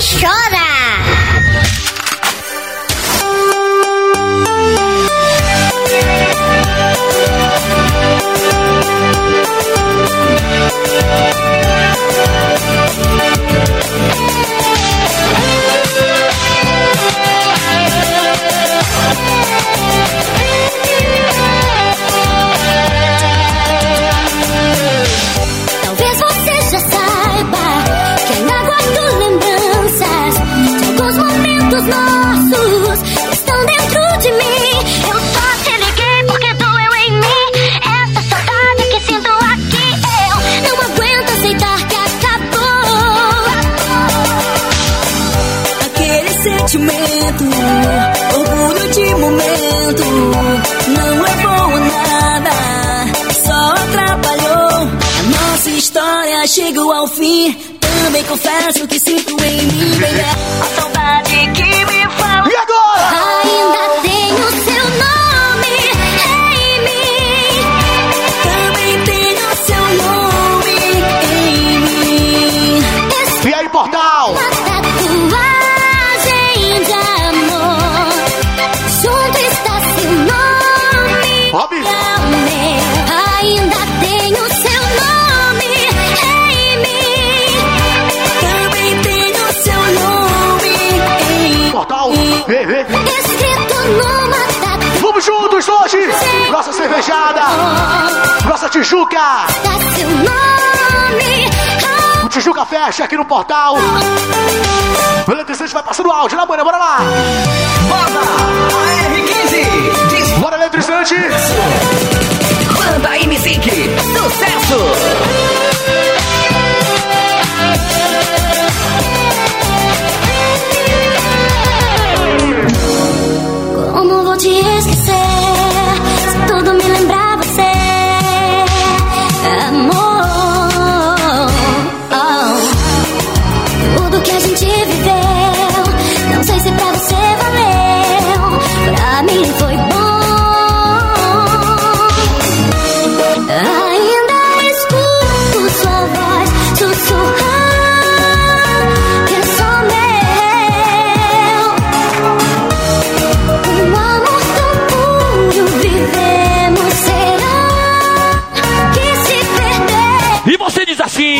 strong. Tijuca! Nome. O Tijuca fecha aqui no portal. O eletricista vai passando áudio, né, mano? Bora lá! Bota a R15. Bora, eletricante! Banda M-Sync. Sucesso. E você diz assim.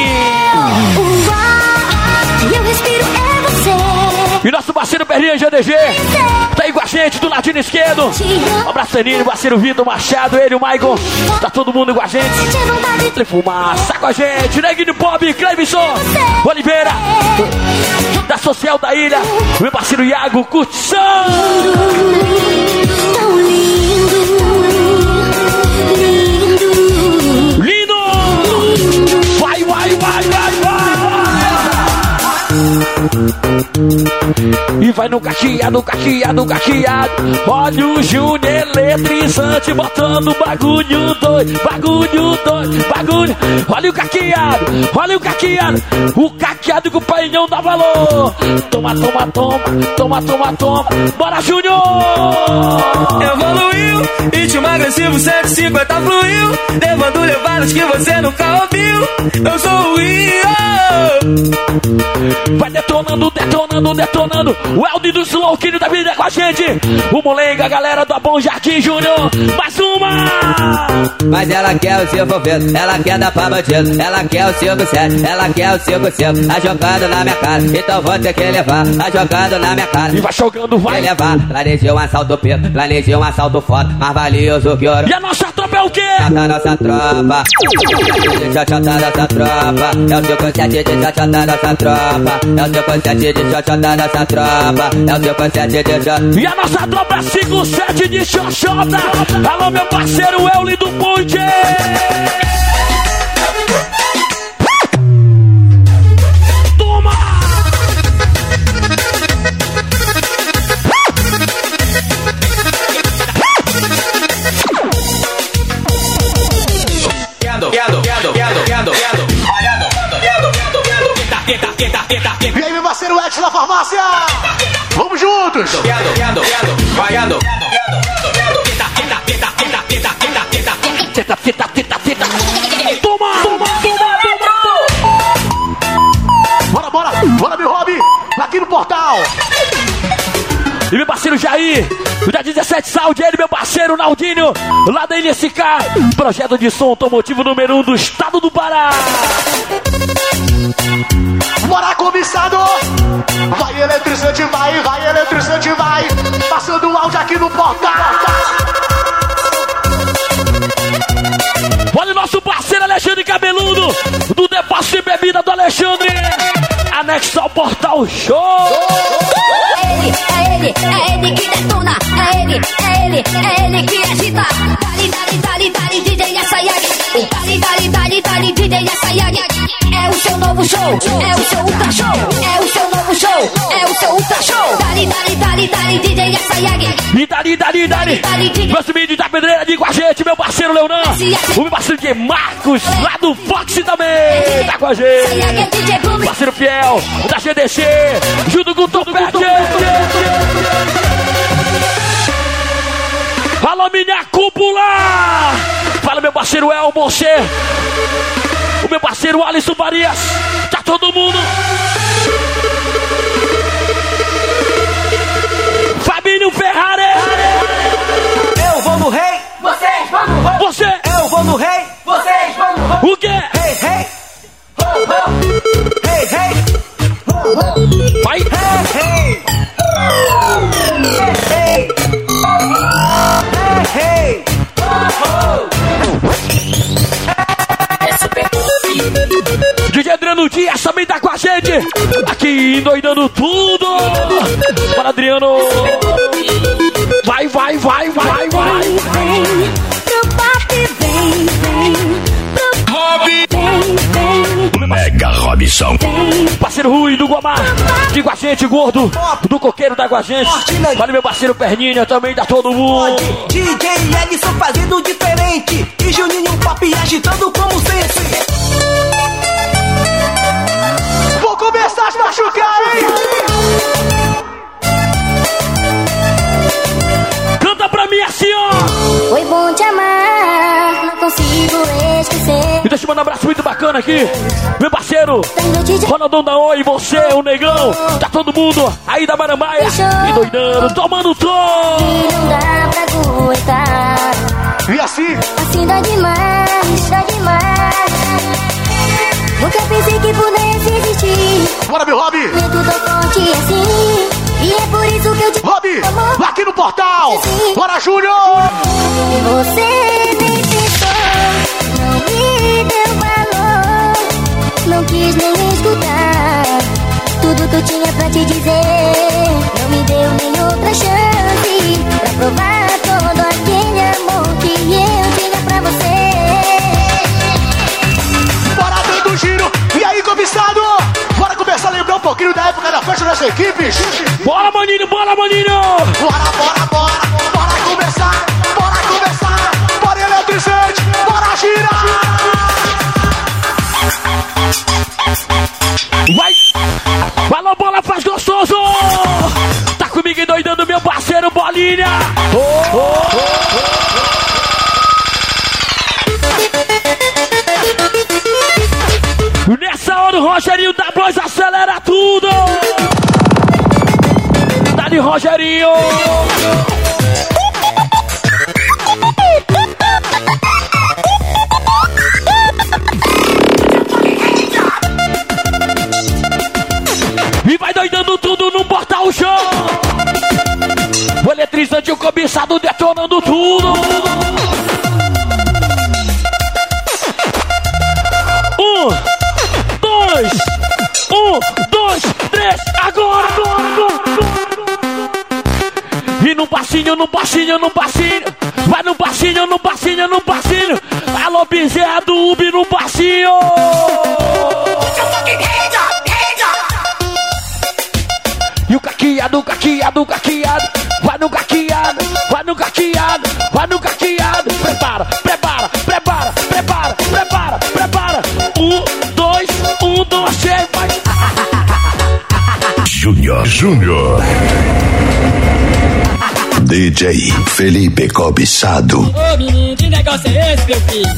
O ar que eu respiro é você. E nosso parceiro Perrinha GDG tá aí com a gente do ladinho esquerdo. Um abraço, Aninho, parceiro Vitor Machado, ele, o Maicon. Tá todo mundo com a gente. Ele fumaça com a gente. Neguinho Pop, Clevinson, Oliveira, da Social da Ilha. Meu parceiro Iago Curtição. Vai, E vai no cacheado, cacheado, cacheado. Olha o Júnior eletrizante botando bagulho doido, bagulho doido, bagulho. Olha o caqueado, olha o caqueado. O caqueado que o pai não dá valor. Toma, toma, toma, toma, toma, toma. Bora, Júnior! Evoluiu, ritmo agressivo 150 fluiu Levando levadas que você nunca ouviu Eu sou o Io Vai detonando, detonando, detonando. O Eldi do Slow Kid da vida é com a gente. O Molenga, a galera do Bom Jardim Júnior. Mais uma! Mas ela quer o seu envolvido, ela quer dar pra bandido. Ela quer o 5-7, ela quer o 5-5. Tá jogando na minha cara, então vou ter que levar. Tá jogando na minha cara. E vai jogando, vai. Vai levar, planejei um assalto preto, planejei um assalto foda, mais valioso que ouro. E a nossa tropa é o quê? Tá Chata nossa tropa. Chata nossa tropa. É o 5-7 de a nossa tropa. É o seu pancete de xoxó da tropa. É o seu pancete de xoxó. E a nossa tropa é 57 de xoxota. Alô, meu parceiro Euli do Ponte. Farmácia? Vamos juntos! Guiado, guiado, guiado, guiado Teta, teta, teta, teta. Toma! Parceiro Jair. O dia 17, saúde ele, meu parceiro Naldinho, lá da NSK. Projeto de som automotivo número 1 um do estado do Pará. Bora, cobiçado! Vai eletrizante, vai, vai eletrizante, vai! Passando o áudio aqui no portal! Olha o nosso parceiro Alexandre Cabeludo, do Depósito de Bebida do Alexandre. Anexo ao Portal Show. É ele, é ele, é que detona. É ele, é ele, é ele que agita. Dali, dali, dali, dali, DJ Asayagi. Dali, dali, dali, dali, DJ Asayagi. É o seu novo show, é o seu ultra show. É o seu novo show, é o seu ultra show. Dali, dali, dali, dali, DJ Asayagi. E dali, dali, dali. Meu subido da pedreira de com a gente, meu parceiro Leonan. O meu parceiro de Marcos, lá do Fox também. Tá com a gente. É. Parceiro fiel da GDC, junto com o Topete. Alô, minha cúpula! Fala, meu parceiro El, você. O meu parceiro Alisson Farias. Tá todo mundo. Fabinho Ferrari. Eu vou no rei, Vocês vão no rock, Você, eu vou no rei. vocês vão no rock. o quê? Hey, hey, Ho, ho. hey, hey, Vai. hey, hey. Adriano Dias também tá com a gente. Aqui, endoidando tudo. Para Adriano. Vai, vai, vai, vai, vai. Vem pro vem, vem. Pro vem, vem, Mega Robson. Parceiro Rui do Guamá. Aqui com a gente, gordo. Do coqueiro tá com a gente. Valeu, meu parceiro Perninha também tá todo mundo. DJ Edson fazendo diferente. E Juninho Pop agitando como sempre. Deixa eu mandar um abraço muito bacana aqui. Meu parceiro. Ronaldão da Oi, você, o negão, tá todo mundo aí da Marambaia, e doidando, tomando tom. que não dá pra aguentar. E assim, Assim dá demais, dá demais. Nunca pensei que pudesse existir. bora, meu Rob! Medo tão forte assim. E é por isso que eu te amo. aqui no portal! Bora, Júnior! Você que eu tinha pra te dizer. Não me deu nem outra chance pra provar todo aquele amor que eu tinha pra você. Bora dando giro! E aí, cobiçado? Bora começar a lembrar um pouquinho da época da festa das equipes? Bora, maninho, bora, maninho. Bora, bora, bora! Bora começar! Parceiro Bolinha. Nessa hora o Rogerinho da Blues acelera tudo. Dá-lhe Rogerinho. Passinho, no passinho. Vai no passinho, no passinho, no passinho. Alô, Bezerra do Ubi no passinho. E o caqueado, caqueado, caqueado. Vai no caqueado, vai no caqueado, vai no caqueado. Prepara, prepara, prepara, prepara, prepara, prepara. Um, dois, um, dois, três, vai. Júnior. Júnior. DJ Felipe Cobiçado. Ô menino, que negócio é esse, meu filho?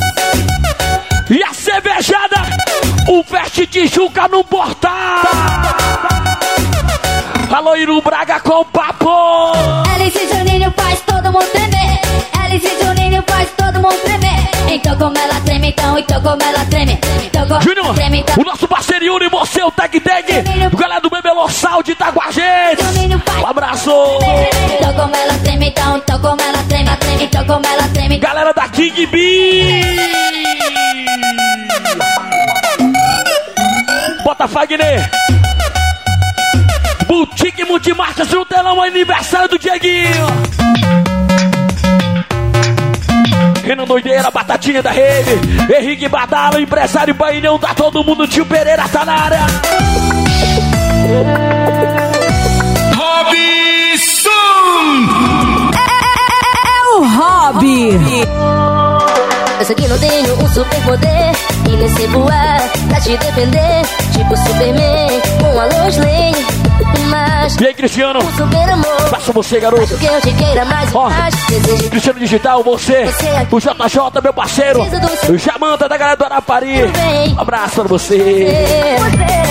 E a cervejada, o Veste Tijuca no portal. Alô, Iru Braga com papo. Alice Juninho faz todo mundo tremer. Alice Juninho faz todo mundo tremer. Então como ela treme, então, então como ela treme. Então como Júnior, ela treme, então. o nosso parceiro Yuri, você, o Tag Tag, o galera do Bebelô Saúde tá com a gente. Abraço. Então como ela treme, então, então como ela treme, ela treme, então como ela treme. Galera da King B. Bota Fagner. Boutique Multimarcas no telão, aniversário do Dieguinho. Renan Doideira, Batatinha da Rede. Henrique Badalo, empresário Bainão, tá todo mundo. Tio Pereira tá na área. É o hobby. Eu sei que não tenho um superpoder E nem sei voar pra te defender Tipo Superman com a Lois Lane Mas E aí, Cristiano? o super amor Passa você, garoto. Acho que eu te queira mais Ó, Desejo Cristiano Digital, você, o JJ, meu parceiro, o Jamanta da galera do Arapari. Um abraço pra você. você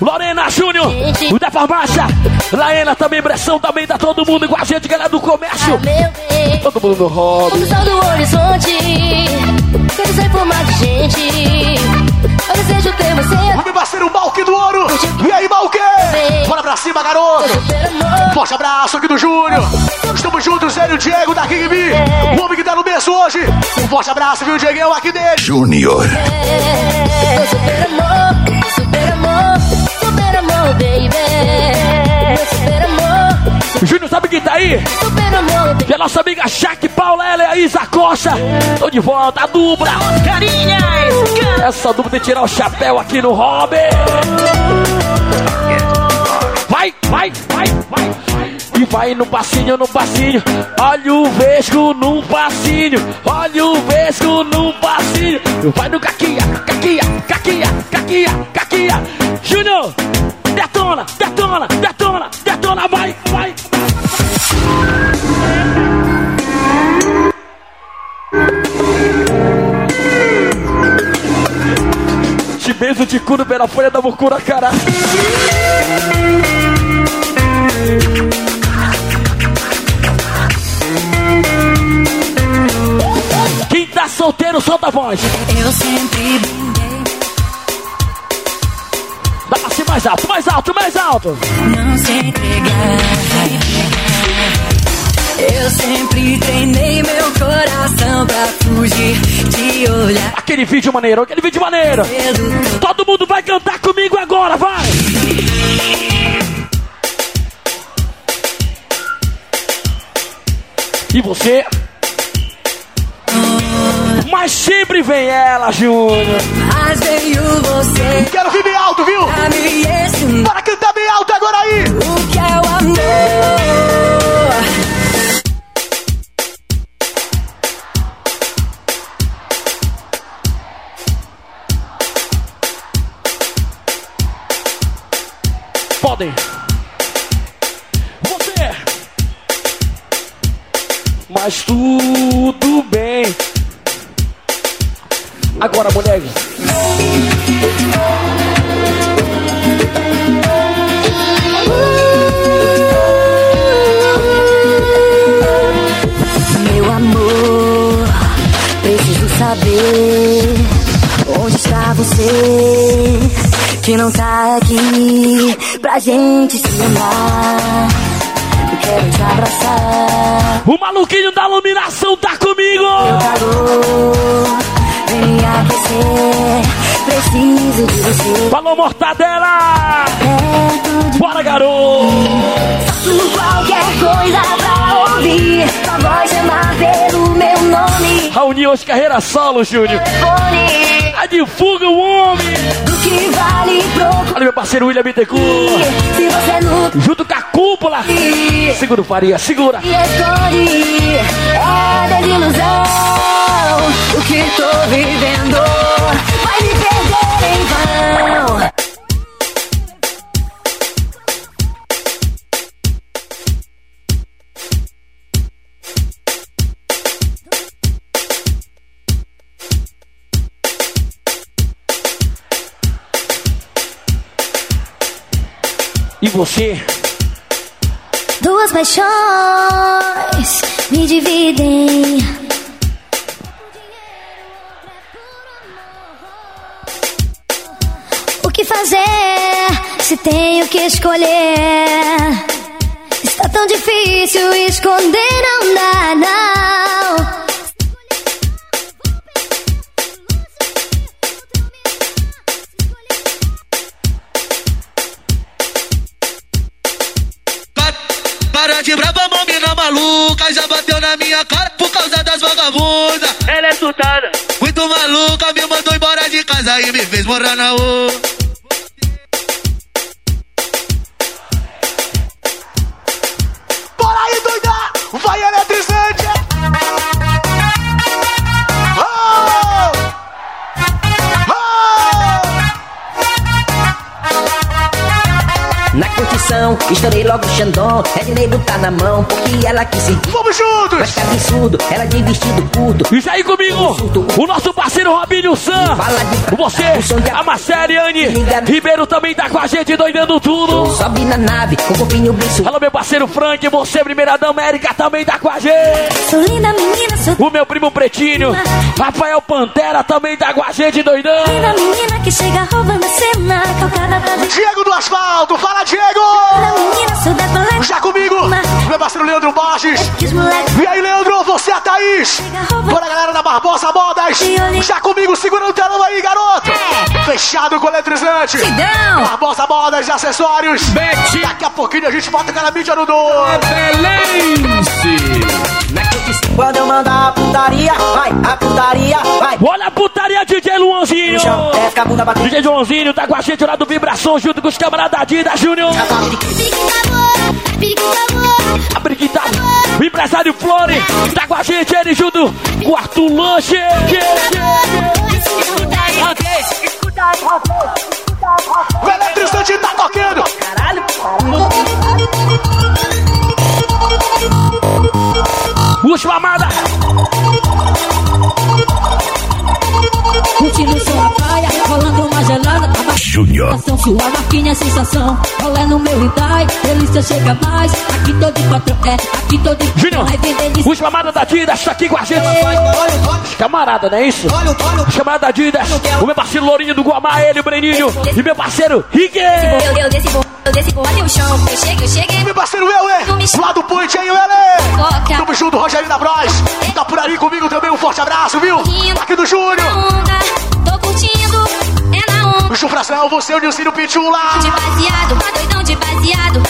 Lorena Júnior, o da farmácia. Laena também, Bressão também, tá todo mundo com a gente, galera do comércio. Meu bem Todo mundo no hobby. O sol do horizonte Quero sair por mais de gente Eu desejo ter você O meu parceiro Malque do Ouro. E aí, Malque? Bora pra cima, garoto. Forte abraço aqui do Júnior. Estamos juntos, ele e o Diego da King B. O homem que tá no berço hoje. Um forte abraço, viu, Dieguinho, aqui dele. Júnior. Meu amor, baby. Meu super amor, Júnior, sabe quem tá aí? super amor, baby. Que é a nossa amiga Jaque Paula, ela e a Isa Costa. Tô de volta, a dupla. Carinhas. Essa dupla tem que tirar o chapéu aqui no hobby. Vai, vai, vai, vai. E vai no passinho, no passinho. Olha o vesgo num passinho. Olha o vesgo num passinho. Vai no caquia, caquia, caquia, caquia, caquia. Júnior, detona, detona, detona, detona. Vai, vai. Te beijo de cu pela folha da bocura, cara. Quem tá solteiro, solta a voz. Eu sempre Dá pra ser mais alto, mais alto, mais alto. não se entregar. Eu sempre treinei meu coração pra fugir de olhar Aquele vídeo maneiro, aquele vídeo maneiro. Todo mundo vai cantar comigo agora, vai! E você? Mas sempre vem ela, Júnior. Mas veio você Quero vir bem alto, viu? Bora cantar bem alto agora aí. o que é o amor. Podem. Você. Mas tudo bem. Agora, mulher. Meu amor, preciso saber onde está você que não tá aqui pra gente se amar. Eu quero te abraçar, O maluquinho da iluminação tá comigo. meu calor, me aquecer. Preciso de você Falou, mortadela. Bora, garoto. mim. Qualquer coisa pra ouvir, sua voz chamar pelo meu nome. Raoni hoje carreira solo, Júnior. Fone, A divulga o homem. do que vale procurar. Olha meu parceiro William Bittencourt. Se você não Junto com a cúpula. Segura o Faria, segura. me esconde, é desilusão. O que tô vivendo vai me perder em vão. E você? Duas paixões me dividem. O que fazer se tenho que escolher? Está tão difícil esconder, não dá, não. Maluca. Já bateu na minha cara por causa das vagabundas. Ela é tutada. Muito maluca, me mandou embora de casa e me fez morar na rua. Bora aí, doida! Vai eletrizante! Na curtição, estourei logo o Xandão. Redney botar na mão, porque ela quis seguir. Vamos juntos! Mas que absurdo, ela de vestido curto. Isso aí comigo, o nosso parceiro Robinho Sam. Fala de Você, a Marcele Anne Ribeiro também tá com a gente doidando tudo. Sobe na nave, com o corpinho bem. Alô, meu parceiro Frank, você, primeira dama Érica, também tá com a gente. Sou linda menina, O meu primo Pretinho, Rafael Pantera, também tá com a gente doidando. linda menina que chega roubando a cena. Calcada pra gente. Diego do asfalto, fala Diego! Linda menina, sou da coleta. Já comigo, meu parceiro Leandro Borges. Moleques E aí, Leandro, você é a Thaís? Bora, galera da Barbosa Modas. Já comigo, segura o telão aí, garoto. Fechado com eletrizante. Barbosa Modas e acessórios. Daqui a pouquinho a gente bota aquela mídia no. Na curtição, quando eu mandar a putaria, vai, a putaria, vai. Olha a putaria, DJ Luanzinho. Chão, é, fica a bunda batendo. DJ Joãozinho tá com a gente lá do Vibração, junto com os camaradas Dida Júnior. A Brigitta, o empresário Flore, tá com a gente, ele junto com o Arthur Lanche. O eletrizante tá tocando. Última amada. Júnior. Sensação, sua marquinha, sensação. Rolê no meu Hyundai, delícia chega mais. Aqui tô de patrão, é, aqui tô de Júnior, de última amada da Didas, tá aqui com a gente. Camarada, não é isso? Chamada Didas, o meu parceiro Lourinho do Guamá, ele, o Breninho, e meu parceiro Rick. Eu, eu desci, eu desci, até o chão. Eu cheguei, eu cheguei. Meu parceiro Euler, lá do Point aí. Coca. Tamo junto, Rogério da Bros. Tá por ali comigo também, um forte abraço, viu? Aqui do Júnior. Tô curtindo. É na onda. O Chufração, você, o Nilcinho Pitula. De baseado, tá doidão de baseado.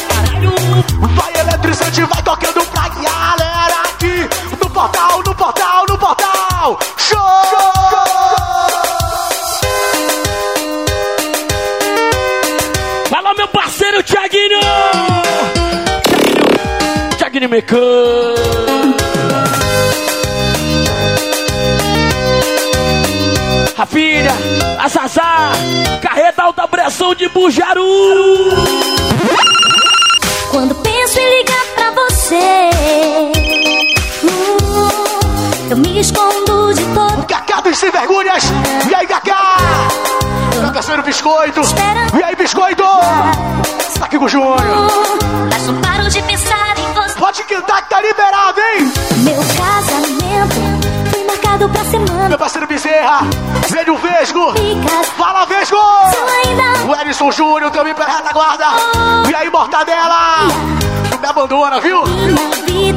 Vai eletrizante, vai tocando pra galera aqui. No portal, no portal, no portal. Show! Fala, meu parceiro Thiaguinho. Thiaguinho, Thiaguinho Mecânico. A filha, a Zazá, carreta alta pressão de Bujaru. Quando penso em ligar pra você, hum, eu me escondo de todo. Cacá dos Sem Vergonhas. E aí, Cacá? Meu parceiro Biscoito. E aí, Biscoito? Você tá aqui com o Júnior. Mas não paro de pensar em você. Pode cantar que tá liberado, hein? Meu casamento pra semana. Meu parceiro Bezerra. Zélio Vesgo. Fala, Vesgo! O Edson Júnior também pra retaguarda. E aí, Mortadela? Não me abandona, viu? Na vida,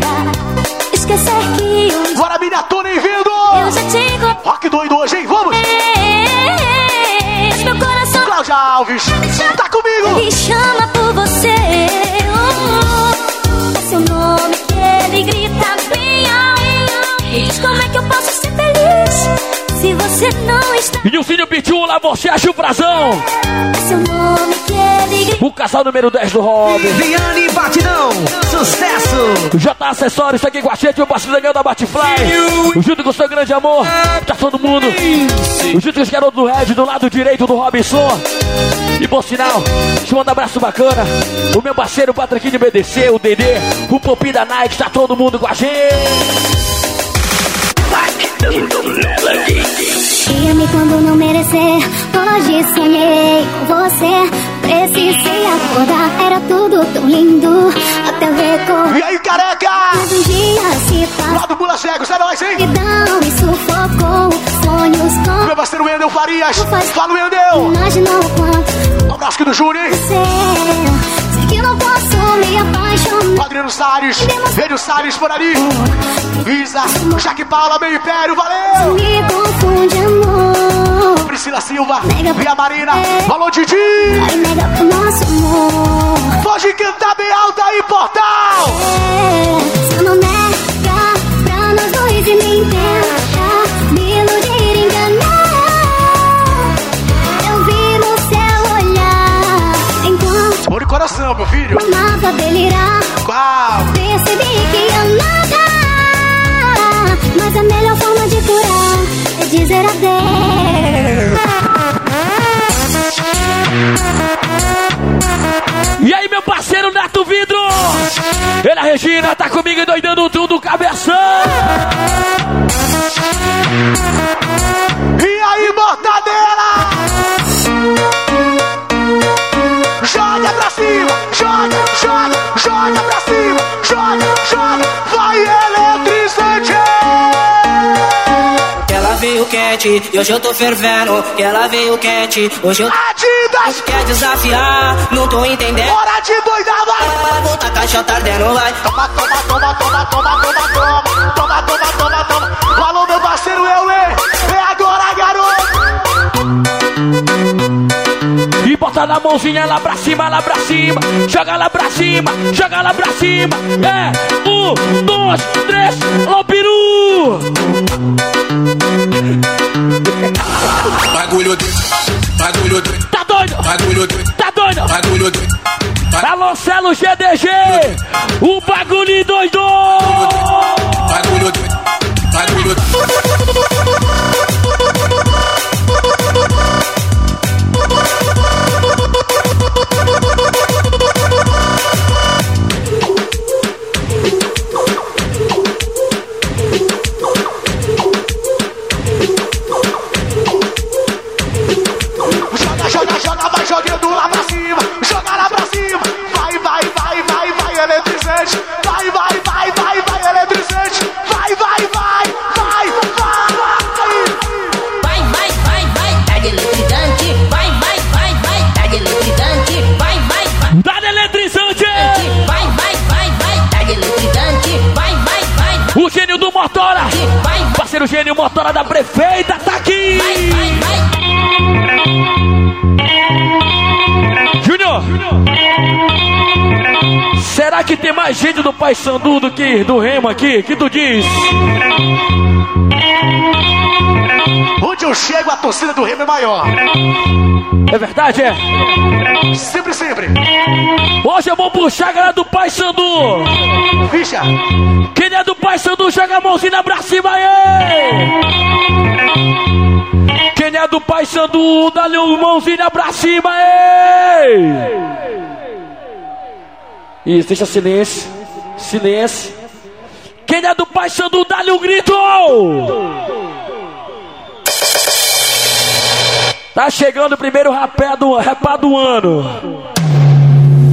E o filho Pitula, você acha o. É grita. O casal número 10 do Robin. Viane Batidão, sucesso! O J Acessórios aqui com a gente, o parceiro Daniel da Batfly. Junto com o seu grande amor, tá todo mundo. Junto com os garotos do Red, do lado direito do Robinson. E por sinal, te mando um abraço bacana. O meu parceiro Patriquinho BDC, o Dedê, o Popi da Nike, tá todo mundo com a gente. Ia-me quando não merecer. Hoje sonhei com você. Precisei acordar, era tudo tão lindo. Até ver como. E aí, careca? Mas um dia se passou. Lá do Bula Cego, é nóis, hein? Solidão me sufocou. Sonhos com. Meu parceiro Wendel Farias. Fala, Wendel. Imaginou o quanto. Um abraço aqui do Júnior, hein? Você. Que não posso me apaixonar. Adriano Salles. Rênio Salles por ali. Isa. Jaque Paula, meio império, valeu. Me confunde, amor. Priscila Silva. E a Marina. Falou, Didi. Vai nega pro nosso amor. Pode cantar bem alto aí, portal. É, coração, meu filho. amava delirar. Qual? Percebi que ia nada. Mas a melhor forma de curar é dizer adeus. E aí, meu parceiro Neto Vidro? Ele, a Regina, tá comigo e doidando tudo, cabeção. E aí, mortadela? joga pra cima, joga, joga, vai eletrizante. Ela veio quente, e hoje eu tô fervendo. Ela veio quente, hoje eu. Adidas! Quer é desafiar, não tô entendendo. Hora de doidar, vai! Volta a caixa tardendo, vai. Toma, toma, toma, toma, toma, toma, toma. Toma, toma, toma, toma. Falou, meu parceiro, eu, é agora, garoto. Bota na mãozinha lá pra cima, lá pra cima. Joga lá pra cima, joga lá pra cima. É, um, dois, três, ô peru! Bagulho doido, bagulho doido, Tá doido? bagulho doido, Tá doido? bagulho doido. Alô, Celo GDG! O! Bagulho mais gente do Pai Sandu do que do Remo aqui? que tu diz? Onde eu chego, a torcida do Remo é maior. É verdade, é? Sempre, sempre. Hoje eu vou puxar a galera do Pai Sandu! Ficha. Quem é do Pai Sandu, joga a mãozinha pra cima aí! Quem é do Pai Sandu, dá-lhe uma mãozinha pra cima aí! Isso, deixa silêncio. Silêncio. Quem é do Pai Sandu, dá-lhe um grito! Tá chegando o primeiro rapé do, rapá do ano.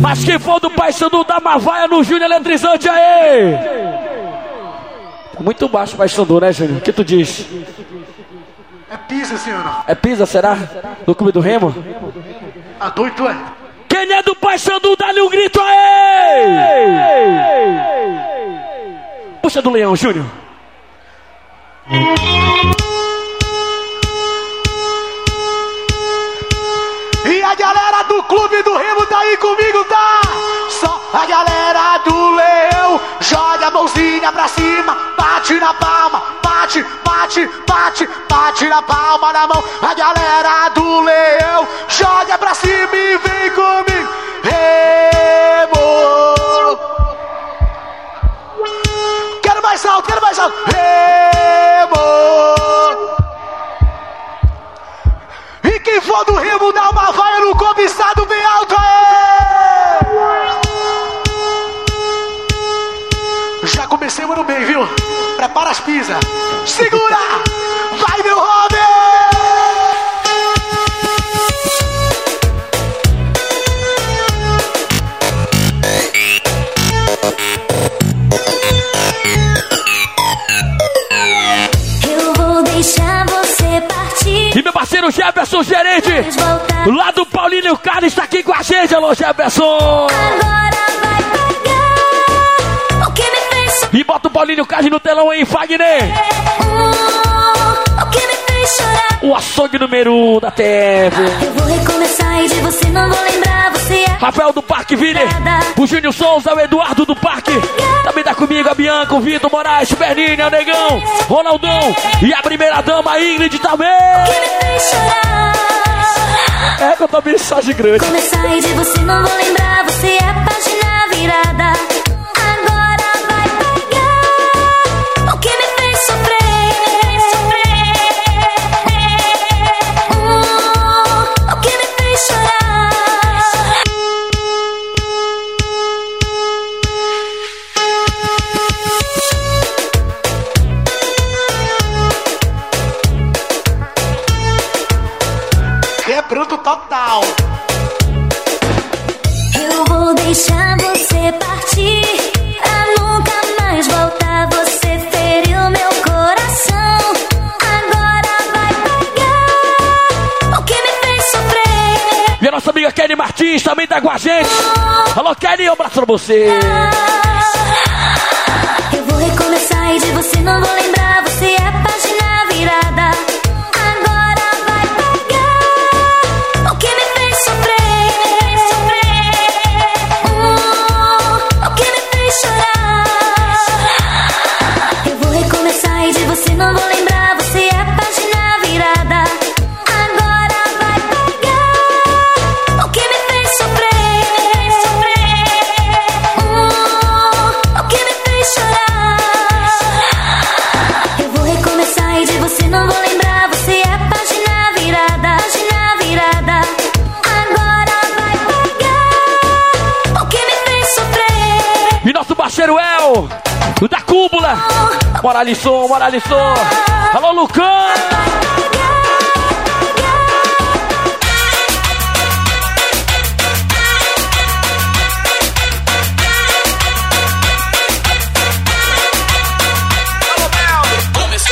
Mas quem for do Pai Sandu, dá uma vaia no Júnior Eletrizante aí! Tá muito baixo o Pai Sandu, né, Júnior? O que tu diz? É pisa, senhor. É pisa, será? Do clube do Remo? A doido é. Quem é do Pai Sandu, dá-lhe um grito aí! Puxa do Leão, Júnior. E a galera do clube do Remo tá aí comigo, tá? Só a galera do Leão joga a mãozinha pra cima, bate na palma, bate, bate, bate, bate na palma na mão. A galera do Leão joga pra cima e vem comigo. Remo! Quero mais alto, quero mais alto. Remo! E quem for do Remo dá uma vaia no cobiçado bem alto aí! Já comecei o ano bem, viu? Prepara as pisas. Segura! Vai, meu Eu vou deixar você partir. E meu parceiro Jefferson Gerente, lá lado Paulinho e o Carlos, está aqui com a gente. Alô, Jefferson! Agora vai, vai. Paulinho Cage no telão aí, Fagner. O, açougue número um da TV. Rafael do Parque Vini. O Júnior Souza, o Eduardo do Parque. Também tá comigo a Bianca, o Vitor Moraes, o Berninha, o Negão, Ronaldão. E a primeira dama, a Ingrid também. É que eu tô chorar? É, com a mensagem grande. Começar e de você não vou lembrar, você é página virada. você. E nosso parceiro El, o da Cúbula, Bora Alisson, bora Alisson. Alô, Lucão.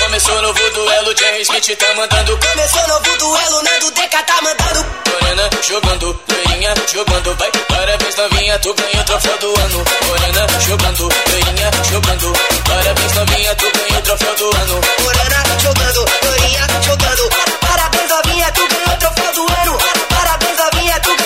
Começou novo duelo, James Smith tá mandando. Começou novo duelo, Nando Deca tá mandando. Morena jogando, loirinha jogando, vai. Parabéns novinha, tu ganha o troféu do ano. Morena jogando, loirinha jogando. Parabéns novinha, tu ganha o troféu do ano. Morena jogando, loirinha jogando. Parabéns novinha, tu ganha o troféu do ano. Parabéns novinha, tu ganhou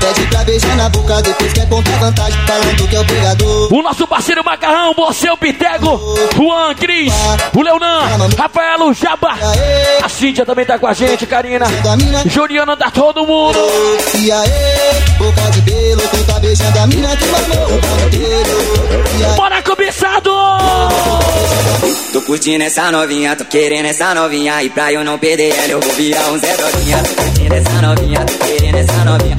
pede pra beijar na boca. Depois quer contar vantagem, falando que é o pegador. O nosso parceiro Macarrão, você, o Pitego, Juan, Cris, o Leonan, Rafael, o Jaba. A Cíntia também tá com a gente, Karina. Juliana, tá todo mundo. E aê, boca de pelo, tu tá beijando a mina que mamou o Bora, cobiçado! Tô curtindo essa novinha, tô querendo essa novinha. E pra eu não perder ela, eu vou virar um Zé Droguinha. Tô curtindo essa novinha, tô querendo essa novinha.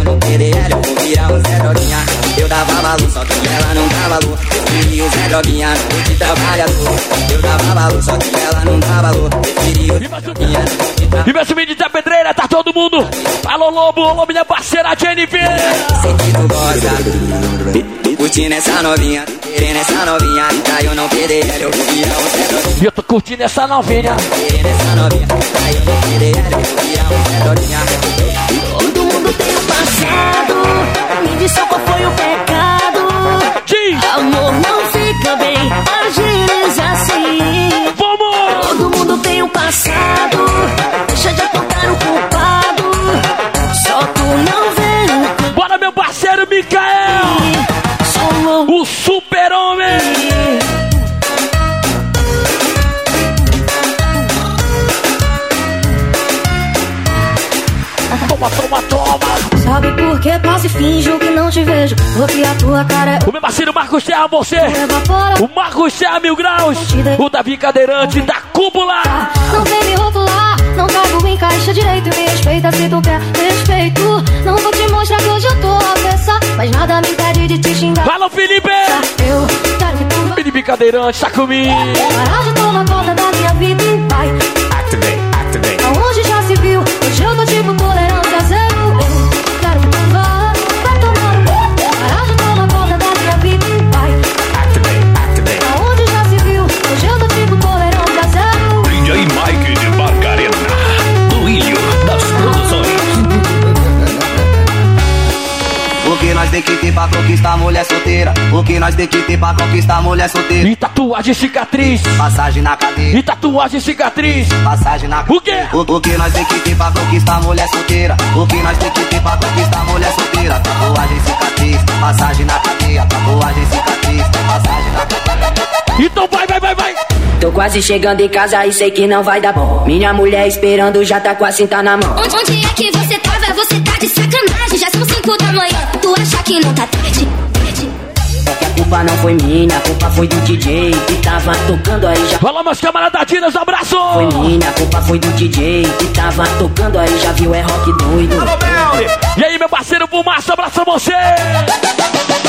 Eu não perder ela, eu vou virar um Zé Droguinha. Eu dava valor, só que ela não dava valor. Eu preferi o Zé Droguinha, de trabalhador. Eu dava valor, só que ela não dava valor. Eu preferi o Zé Droguinha, não de trabalhador. E meu subindo de pedreira, tá todo mundo. Alô, Lobo, alô, minha parceira. Sei que tu gosta. Curtindo essa novinha, querendo essa novinha. E pra eu não perder ela, eu vou virar um Zé Droguinha. E eu tô curtindo essa novinha. Querendo essa novinha, pra eu não perder ela, eu vou virar um Zé Droguinha. Todo mundo tem um passado. Me diz só qual foi o pecado. Diz! Amor não fica bem, agir assim. Vamos! Todo mundo tem um passado. Deixa de apontar o culpado. Só tu não vê o Bora, meu parceiro sou O super-homem! Sabe por que e finjo que não te vejo? Porque a tua cara é O meu parceiro Marcos Terra, você! O Marcos Terra Mil Graus! O Davi Cadeirante da Cúpula! Não vem me rotular, não cago em caixa direito e me respeita se tu quer respeito. Não vou te mostrar que hoje eu tô avessa, mas nada me impede de te xingar. Fala, Felipe! Eu quero que tu Felipe Cadeirante, tá comigo! parar de tomar conta da minha vida e vai. Activate, activate! Aonde já se viu? Hoje eu tô tipo tolerância que nós tem que ter pra conquistar mulher solteira? O que nós tem que ter pra conquistar mulher solteira? E tatuagem cicatriz! Passagem na cadeia. E tatuagem cicatriz! Passagem na O quê? O, o que nós tem que ter pra conquistar mulher solteira? O que nós tem que ter pra conquistar mulher solteira? Tatuagem cicatriz, passagem na cadeia. Tatuagem cicatriz, passagem na cadeia. Então vai, vai, vai, vai! Tô quase chegando em casa e sei que não vai dar bom. Minha mulher esperando já tá com a cinta na mão. Onde, onde é que você tava? Você tá de sacanagem. Já são cinco da manhã. Que não tá tarde? Tarde. Só que a culpa não foi minha, a culpa foi do DJ que tava tocando aí já. Fala, meus camaradas Dinas, abraço! Foi minha, a culpa foi do DJ que tava tocando aí já viu é rock doido. E aí, meu parceiro Fumaça, abraço a você!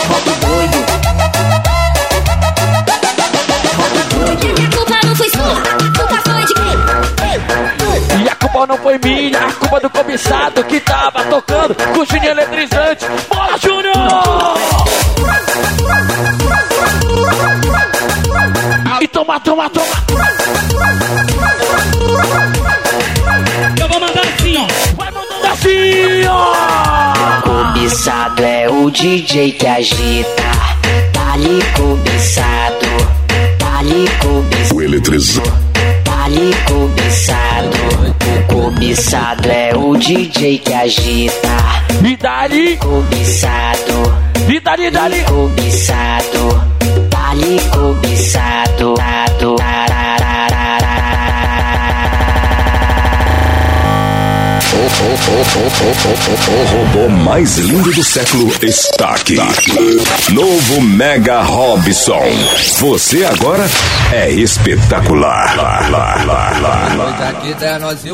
Rock doido. E a culpa não foi sua. Culpa não foi minha, a culpa do cobiçado que tava tocando Juninho eletrizante. Bora, Júnior! E toma, toma, toma! Eu vou mandar assim, ó. Vai mandando assim, ó! Cobiçado é o DJ que agita. Tá ali cobiçado. Tá ali cobiçado. O eletrizante. Ali cobiçado. O cobiçado é o DJ que agita. E dali, Cobiçado. e dali, dali! Cobiçado. Ali cobiçado. Tado. O robô mais lindo do século está aqui. Novo Mega Robson. Você agora é espetacular. Lá, lá, lá, lá, lá. Hoje aqui tem nós e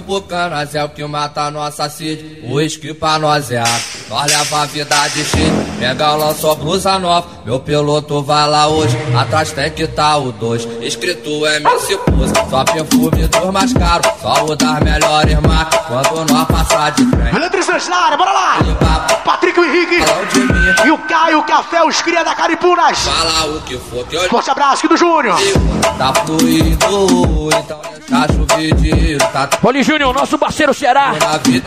nós é o que mata nossa sede. O uísque pra nós é água, nós leva a vida de cheio. Mega lançou blusa nova, meu piloto vai lá hoje. Atrás tem que tá o dois, escrito MC Pose. Só perfume dos mais caros, só o das melhores marcas. Quando nós passar de frente. Eletrizante na área, bora lá! Patrick, o Henrique e o Caio Café, os cria da Caripunas. Fala o que for que eu Forte abraço aqui do Júnior. Tá fluindo, então deixa chover dinheiro, tá Olha, Júnior, nosso parceiro Ceará,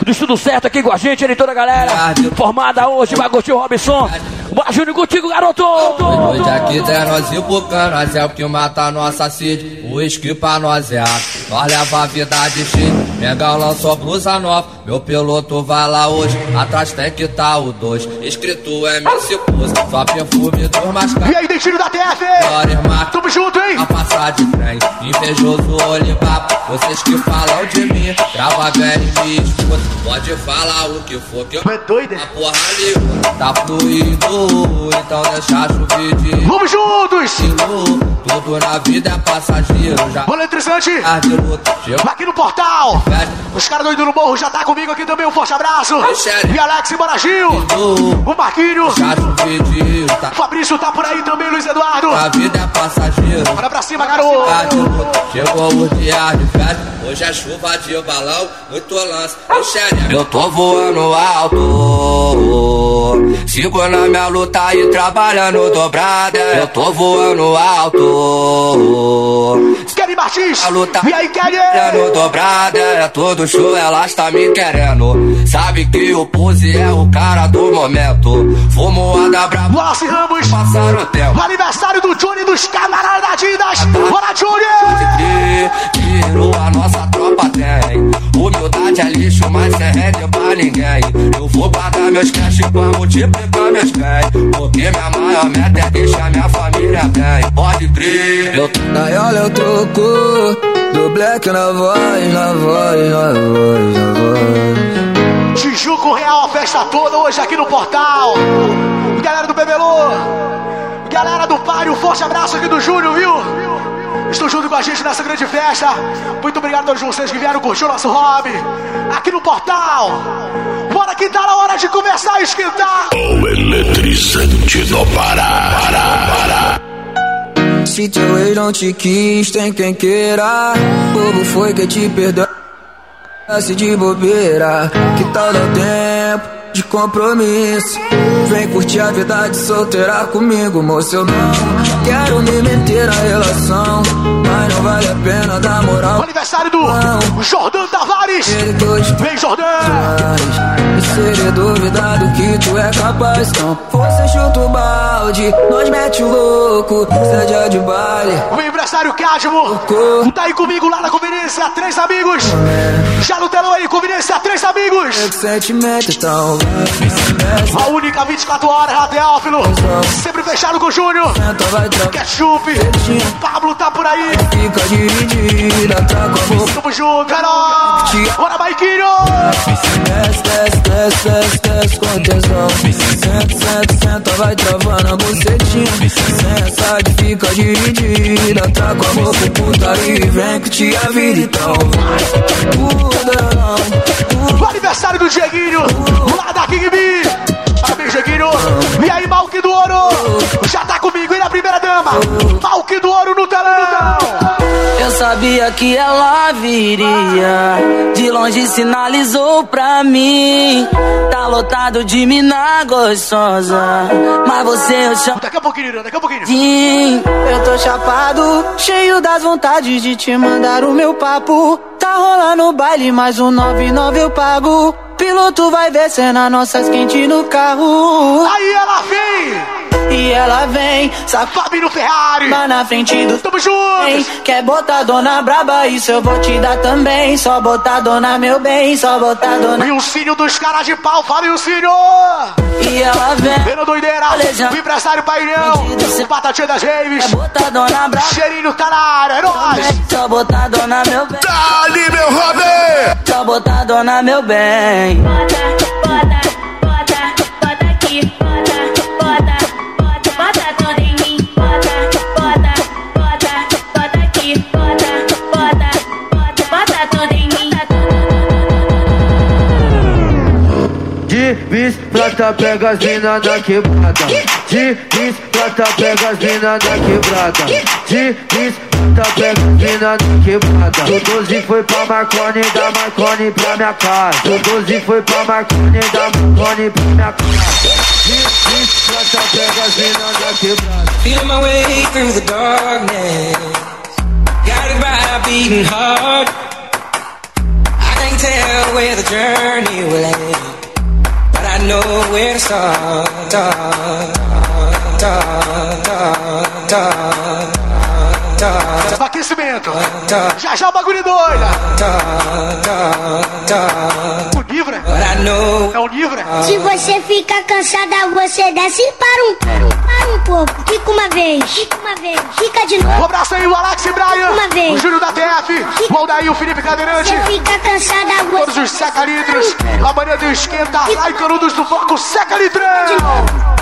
do Estudo Certo aqui com a gente, ele e toda a galera. Formada hoje, Bagotio Robson. Bora, contigo, garoto! Noite aqui tem nós ir pro cano, é o que mata nossa sede. O uísque pra nós é a. Nós leva a vida de cheio. Mengão lançou blusa nova, meu piloto vai lá hoje. Atrás tem que tá o dois. Escrito MC Pose, só perfume dos mais caros. E aí, Dentinho da TF? Tamo junto, hein? De trem, invejoso olho papo. Vocês que falam de mim, velho e me escuta. Pode falar o que for que eu. É doido, A porra ali tá fluido, então deixa chover de. Vamos juntos! Tudo na vida é passageiro já. Eletrizante! Chegou. Aqui no portal! Os caras doidos no morro já tá comigo aqui também. Um forte abraço! E Alex e Bonagil! O Marquinho! tá. Fabrício tá por aí também, Luiz Eduardo! A vida é passageiro. Bora pra cima, garoto! Chegou o dia de festa. Hoje é chuva de balão, muito lance. Eu tô voando alto. Sigo na minha luta e trabalhando dobrada. Eu tô voando alto. Kelly Martins! A luta e aí, Kelly? Trabalhando dobrada. É todo show, elas tá me querendo. Sabe que o Pose é o cara do momento. Fumo a da brava. Wallace Ramos! Passaram o tempo. Aniversário do Johnny dos camaradas da Adidas! Bora, Johnny! Tiro a nossa tropa tem. Humildade é lixo, mas é rede pra ninguém. Eu vou guardar meus cash pra multiplicar meus bens. Porque minha maior meta é deixar minha família bem. Pode crer. Eu Na gaiola eu troco do black na voz, na voz, na voz, na voz. Tijuco Real, a festa toda hoje aqui no portal. Galera do Bebelô, galera do Páreo, forte abraço aqui do Júnior, viu? Estão junto com a gente nessa grande festa. Muito obrigado a todos vocês que vieram curtir o nosso hobby aqui no portal. Bora que tá na hora de começar a esquentar. O eletrizante do Pará. Pará, Pará. Se teu ex não te quis, tem quem queira. Bobo foi que te perdeu. Se de bobeira, que tal dar tempo de compromisso? Vem curtir a vida de solteira comigo, moço. Eu não quero me meter na relação, mas não vale a pena dar moral. Aniversário do Jordão Tavares. Vem, Jordão! E seria duvidado que tu é capaz. Então, você chuta o balde, nós mete o louco, seja de baile. O empresário Cadmo tá aí comigo lá na conveniência, três amigos. Já no telão aí, conveniência, três amigos. Sentimento então A única 24 horas lá, Teófilo. Sempre fechado com o Júnior. Ketchup. Pablo tá por aí. Fica dividida, tá com a boca. Tamo junto, Carol. Bora, Maiquinho. Desce, desce, desce, desce, desce com tesão. Senta, senta, senta, vai travando a bucetinha. Senta que fica dividida, tá com a boca putaria. Vem que te a vida então não. O aniversário do Dieguinho. Lá da King B. Parabéns, Dieguinho. E aí, Malque do Ouro. Já tá comigo, e na primeira dama. Malque do Ouro no telão. Eu sabia que ela viria. De longe sinalizou pra mim. Tá lotado de mina gostosa. Mas você eu chamo. Daqui a pouquinho, daqui a pouquinho. Eu tô chapado, cheio das vontades de te mandar o meu papo. Tá rolando o baile, mais um 99 eu pago. Piloto vai descendo as nossas quentes no carro. Aí ela vem! E ela vem, sabe no Ferrari. Mas na frente do. Tamo juntos! Quer botar dona braba, isso eu vou te dar também. Só botar dona meu bem, só botar dona. E o Cínio dos caras de pau, fala e o Cínio! E ela vem. Vendo doideira, o empresário painel, o batatinha das raves. Quer botar dona braba. Cheirinho tá na área, é nóis! Só botar dona meu bem. Tá ali, meu Robin! Só botar dona meu bem. Bota, bota, De bis prata pega as mina na quebrada. De bis prata pega as mina na quebrada. De bis prata pega as mina na quebrada. Do 12 foi pra Marconi, da Marconi pra minha casa. Do 12 foi pra Marconi, da Marconi pra minha casa. De prata pega as na quebrada. Feel my way through the darkness. Got it right, beating hard. I can't tell where the journey will end, know where to start. start, start, start, start. Aquecimento. Já já o bagulho doido. O livro é o livro. Se você fica cansada, você desce para um para um pouco. Fica uma vez. Fica uma vez. Fica de novo. Um abraço aí, o Alex e Brian. Uma vez. O Júlio da TF. O Aldair, o Felipe Cadeirante. Você fica cansada, você Todos os seca-litros. A mania do esquenta. Lá em Canudos do Foco, seca-litrão.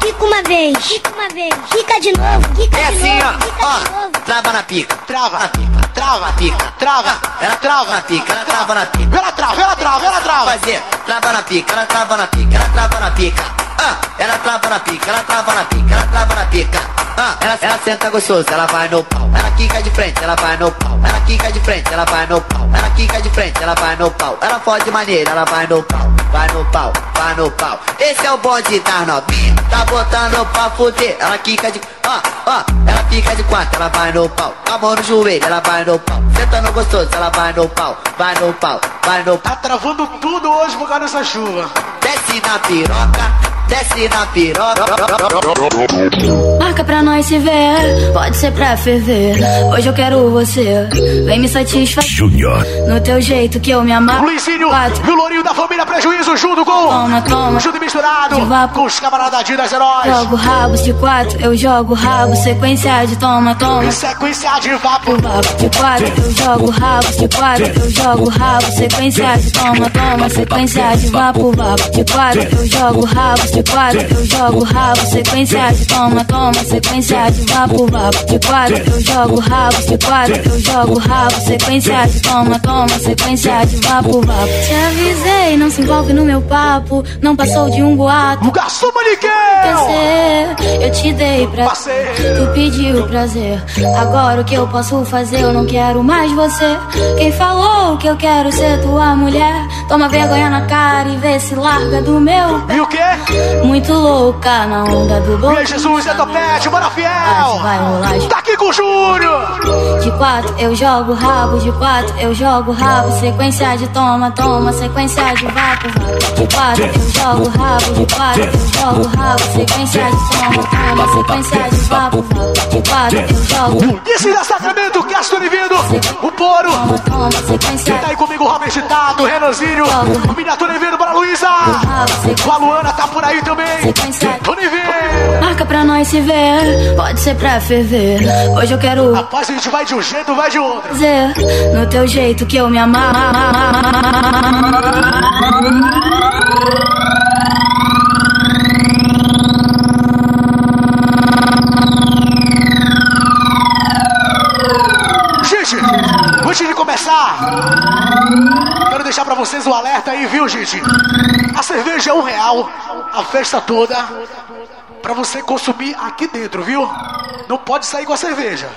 Fica uma vez. Fica uma vez. Fica de novo. Fica É de assim, novo. ó. Trava na pica. Trava. Na pica. Trava. Na pica. Trava. Ela trava na pica, ela trava na pica. Ela trava, ela trava, ela trava. Fazer, trava na pica, ela trava na pica, ela trava na pica. Ah, ela trava na pica, ela trava na pica, ela trava na pica. Ah, ela, ela senta gostoso, ela vai no pau. Ela quica de frente, ela vai no pau. Ela quica de frente, ela vai no pau. Ela quica de frente, ela vai no pau. Ela fode maneira, ela vai no pau. Vai no pau, vai no pau. Esse é o bonde das novinhas. Tá botando pra fuder. Ela quica de. Ó, ó, ela fica de quatro, ela vai no pau. A mão no joelho, ela vai no pau. Sentando gostoso, ela vai no pau. Vai no pau, vai no pau. Tá travando tudo hoje por causa dessa chuva. Desce na piroca, desce na piroca. Marca pra nós se ver, pode ser pra ferver. Hoje eu quero você, vem me satisfazer. Júnior. No teu jeito que eu me amar. Luizinho e o Lourinho da família Prejuízo junto com. Toma, toma. Junto e misturado com os camaradas das heróis. Jogo rabos de quatro, eu jogo rabo, sequência de toma, toma. Sequência de vapo. Vapo de quatro, eu jogo rabos de quatro, eu jogo rabo, sequência de toma, toma, sequência de vapo, vapo de quatro, eu jogo rabos de quatro, eu jogo rabo, sequência de toma, toma, sequência de vapo, vapo de quatro, eu jogo rabos de quatro, eu jogo rabo, sequência de toma, toma, sequência de vapo, vapo. Te avisei, não se envolve no meu papo, não passou de um boato. O garçom Maniquel! Esquecer, eu te dei pra Tu pediu prazer. Agora o que eu posso fazer? Eu não quero mais você. Quem falou que eu quero ser tua mulher? Toma vergonha na cara e vê se larga do meu pé. E o quê? Muito louca na onda do bom. Aí, Jesus, é topete, bora fiel! Vai rolar. Tá aqui com o Júnior! De quatro eu jogo rabo, de quatro eu jogo rabo. Sequência de toma, toma, sequência de vapo, vapo. De quatro eu jogo rabo, de quatro eu jogo rabo. Sequência de toma, toma, sequência de vapo, vapo. Esse da Sacramento, Castro Vindo, o Poro. Quem tá aí comigo, Robert Tato, o Renanzinho, o Miniatura Vindo, bora Luísa. A Luana tá por aí também. Univinho. Marca pra nós se ver, pode ser pra ferver. Hoje eu quero. Rapaz, a gente vai de um jeito, vai de outro. Fazer no teu jeito que eu me amar. Quero deixar pra vocês o alerta aí, viu, gente? A cerveja é um real, a festa toda, pra você consumir aqui dentro, viu? Não pode sair com a cerveja.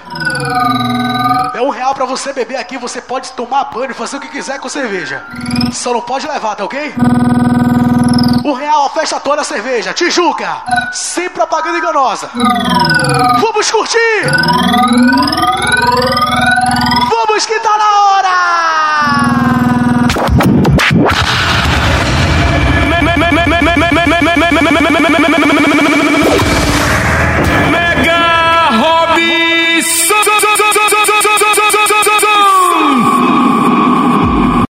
É um real pra você beber aqui, você pode tomar banho, fazer o que quiser com cerveja. Só não pode levar, tá ok? Um real a festa toda a cerveja. Tijuca, sem propaganda enganosa. Vamos curtir! Vamos que tá na hora!